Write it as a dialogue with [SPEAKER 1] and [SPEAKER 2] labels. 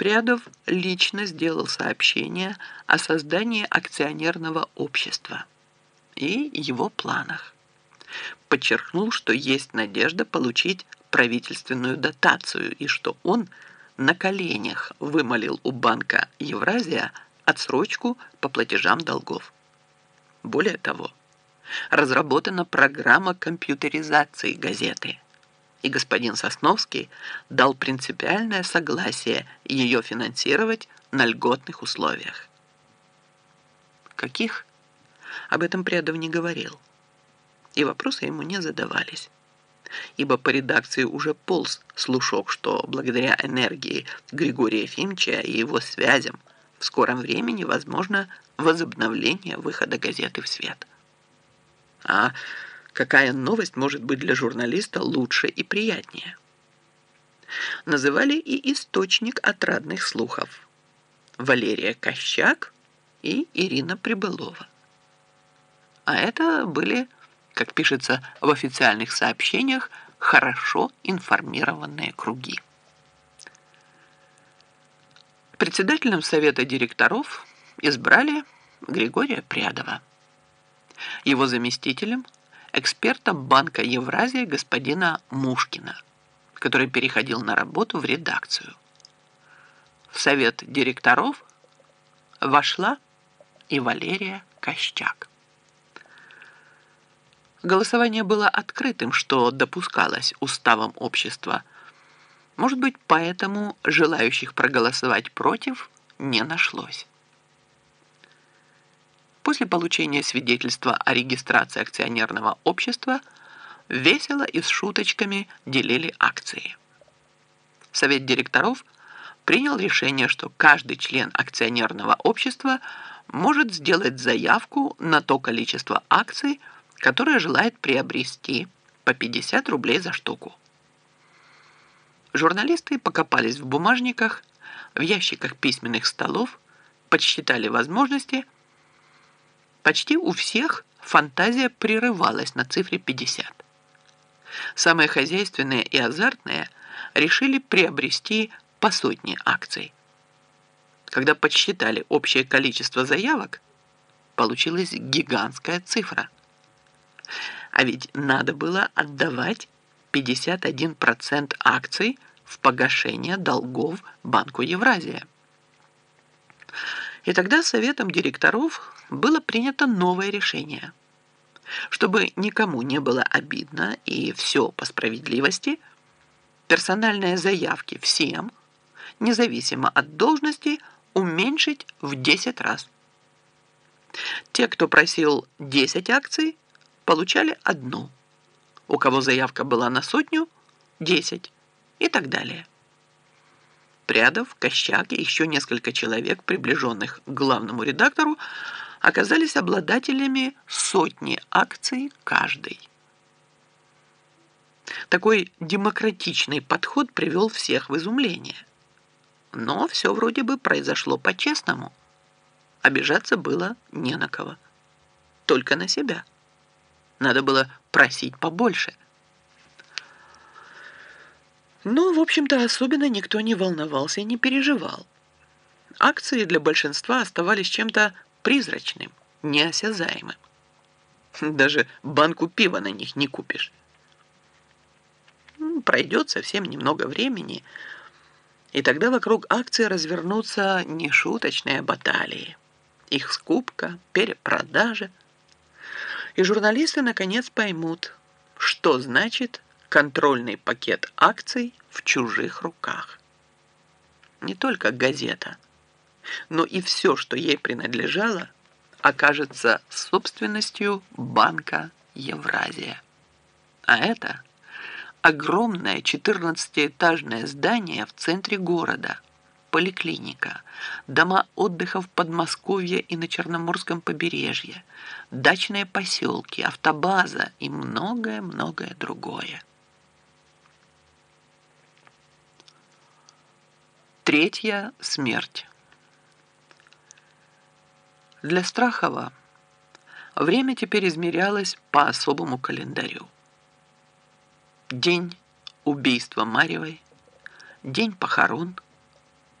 [SPEAKER 1] Прядов лично сделал сообщение о создании акционерного общества и его планах. Подчеркнул, что есть надежда получить правительственную дотацию и что он на коленях вымолил у банка «Евразия» отсрочку по платежам долгов. Более того, разработана программа компьютеризации газеты, и господин Сосновский дал принципиальное согласие ее финансировать на льготных условиях. Каких? Об этом Прядов не говорил, и вопросы ему не задавались ибо по редакции уже полз слушок, что благодаря энергии Григория Ефимовича и его связям в скором времени возможно возобновление выхода газеты в свет. А какая новость может быть для журналиста лучше и приятнее? Называли и источник отрадных слухов. Валерия Кощак и Ирина Прибылова. А это были, как пишется в официальных сообщениях, хорошо информированные круги. Председателем совета директоров избрали Григория Прядова. Его заместителем – эксперта Банка Евразия господина Мушкина, который переходил на работу в редакцию. В совет директоров вошла и Валерия Кощак. Голосование было открытым, что допускалось уставом общества. Может быть, поэтому желающих проголосовать против не нашлось. После получения свидетельства о регистрации акционерного общества весело и с шуточками делили акции. Совет директоров принял решение, что каждый член акционерного общества может сделать заявку на то количество акций, которое желает приобрести по 50 рублей за штуку. Журналисты покопались в бумажниках, в ящиках письменных столов, подсчитали возможности. Почти у всех фантазия прерывалась на цифре 50. Самые хозяйственные и азартные решили приобрести по сотне акций. Когда подсчитали общее количество заявок, получилась гигантская цифра – а ведь надо было отдавать 51% акций в погашение долгов Банку Евразия. И тогда Советом директоров было принято новое решение. Чтобы никому не было обидно и все по справедливости, персональные заявки всем, независимо от должности, уменьшить в 10 раз. Те, кто просил 10 акций, получали одну. У кого заявка была на сотню – десять и так далее. Прядов, Кощак и еще несколько человек, приближенных к главному редактору, оказались обладателями сотни акций каждый. Такой демократичный подход привел всех в изумление. Но все вроде бы произошло по-честному. Обижаться было не на кого. Только на себя. Надо было просить побольше. Но, в общем-то, особенно никто не волновался и не переживал. Акции для большинства оставались чем-то призрачным, неосязаемым. Даже банку пива на них не купишь. Пройдет совсем немного времени, и тогда вокруг акций развернутся нешуточные баталии. Их скупка, перепродажа – и журналисты наконец поймут, что значит контрольный пакет акций в чужих руках. Не только газета, но и все, что ей принадлежало, окажется собственностью банка Евразия. А это огромное 14-этажное здание в центре города – поликлиника, дома отдыха в Подмосковье и на Черноморском побережье, дачные поселки, автобаза и многое-многое другое. Третья смерть. Для Страхова время теперь измерялось по особому календарю. День убийства Марьевой, день похорон –